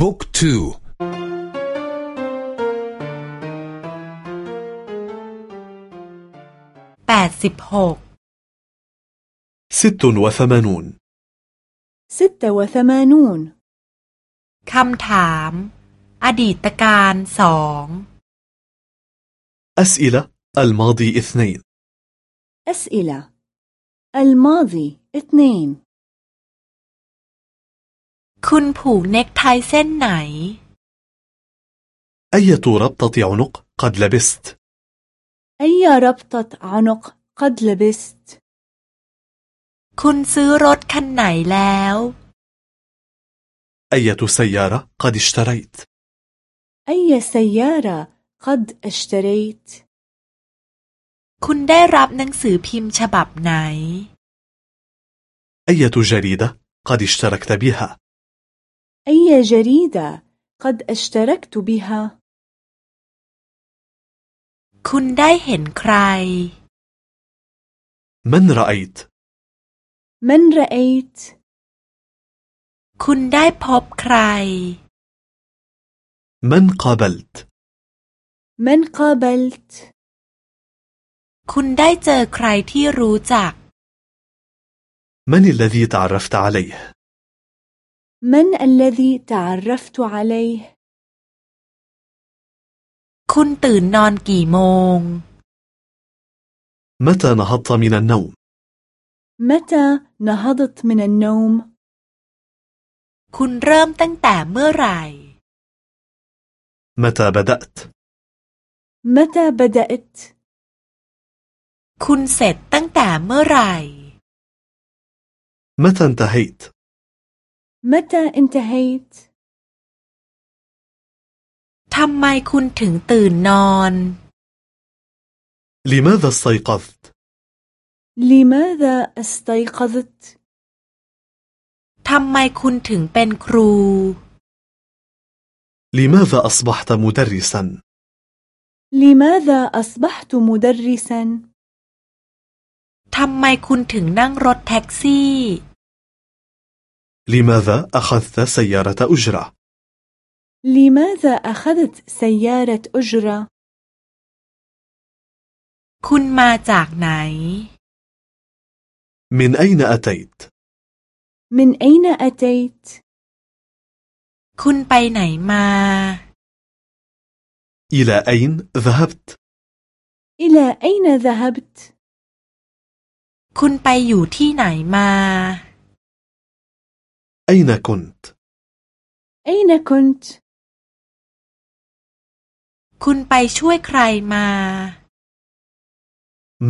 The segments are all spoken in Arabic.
บุ๊กทูแปดสิบหก ست وثمانون ستة وثمانون คำถาม อดีตการสอง أسئلة الماضي اثنين أسئلة الماضي اثنين คุณผูกเน็กไทเส้นไหน أية ربطة عنق قد لبست؟ أي ربطة عنق قد لبست คุณซื้อรถคันไหนแล้ว أية سيارة قد اشتريت؟ أي سيارة قد اشتريت คุณได้รับหนังสือพิมพ์ฉบับไหน أية جريدة قد اشتركت بها؟ أي جريدة قد اشتركت بها คุณได้เห็นใคร من رأيت؟ من رأيت คุณได้พบใคร من قابلت؟ من قابلت คุณได้เจอใครที่รู้จัก من الذي تعرفت عليه؟ من الذي تعرفت عليه คุณตื่นนอนกี่โมง متى نهضت من النوم؟ متى نهضت من النوم คุณเริ่มตั้งแต่เมื่อไหร่ متى بدأت؟ متى بدأت คุณเสร็จตั้งแต่เมื่อไหร่ متى انتهيت؟ متى انتهيت ทำไมคุณถึงตื่นนอน لماذا استيقظت؟ لماذا استيقظت ทำไมคุณถึงเป็นครู لماذا أصبحت مدرسا؟ لماذا أصبحت مدرسا ทำไมคุณถึงนั่งรถแท็กซี่ لماذا أخذت سيارة أجرة؟ لماذا أخذت سيارة أجرة คุณมาจากไหน من أين أتيت؟ من أين أتيت คุณไปไหนมา إلى أين ذهبت؟ إلى أين ذهبت คุณไปอยู่ที่ไหนมา أين كنت؟ أين كنت คุณไปช่วยใครมา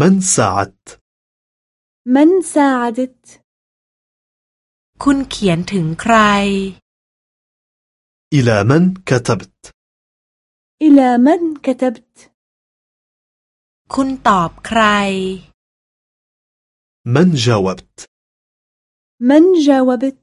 من ساعدت؟ من ساعدت คุณเขียนถึงใคร إلى من كتبت؟ إلى من كتبت คุณตอบใคร من جاوبت؟ من جاوبت